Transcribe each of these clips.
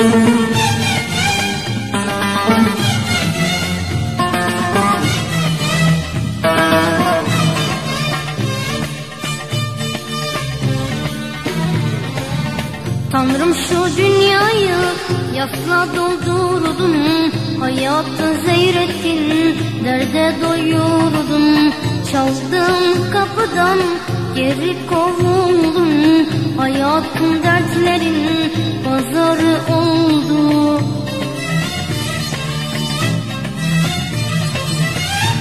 Tanrım şu dünyayı yakla doldurdun Hayatı zehrettin, derde doyurdun Çaldığım kapıdan geri kovurdun Hayatın dertlerin Pazarı oldu.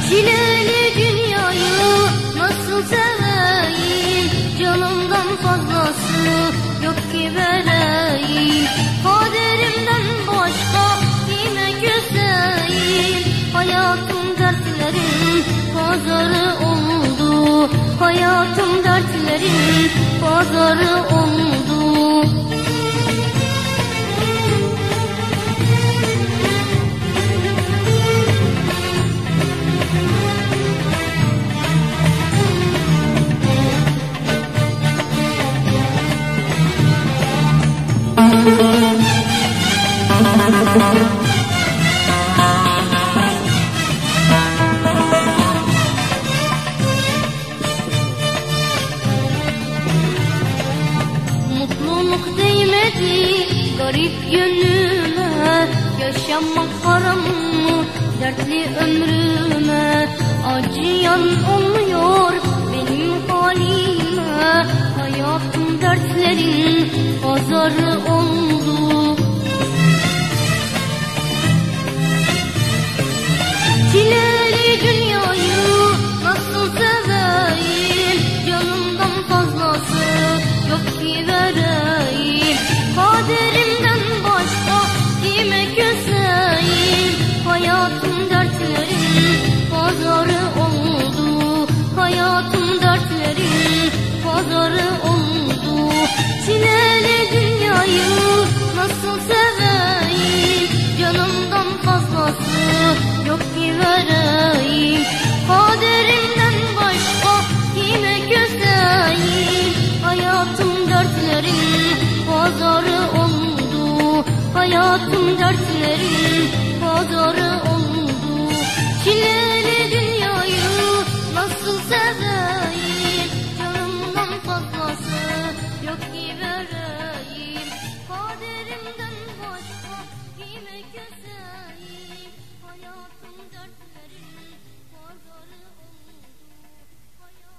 Çileli dünyayı nasıl seveyim? Canımdan fazlası yok ki vereyim. Kaderimden başka kime küseyim Hayatım dertlerin pazarı oldu. Hayatım dertlerin pazarı oldu. Mutluluk garip yönüme Yaşamak haram mı dertli ömrüme? Acıyan olmuyor benim halime Hayatım dertlerin pazarı oldu dertlerin pazarı oldu. Hayatım dertlerin pazarı oldu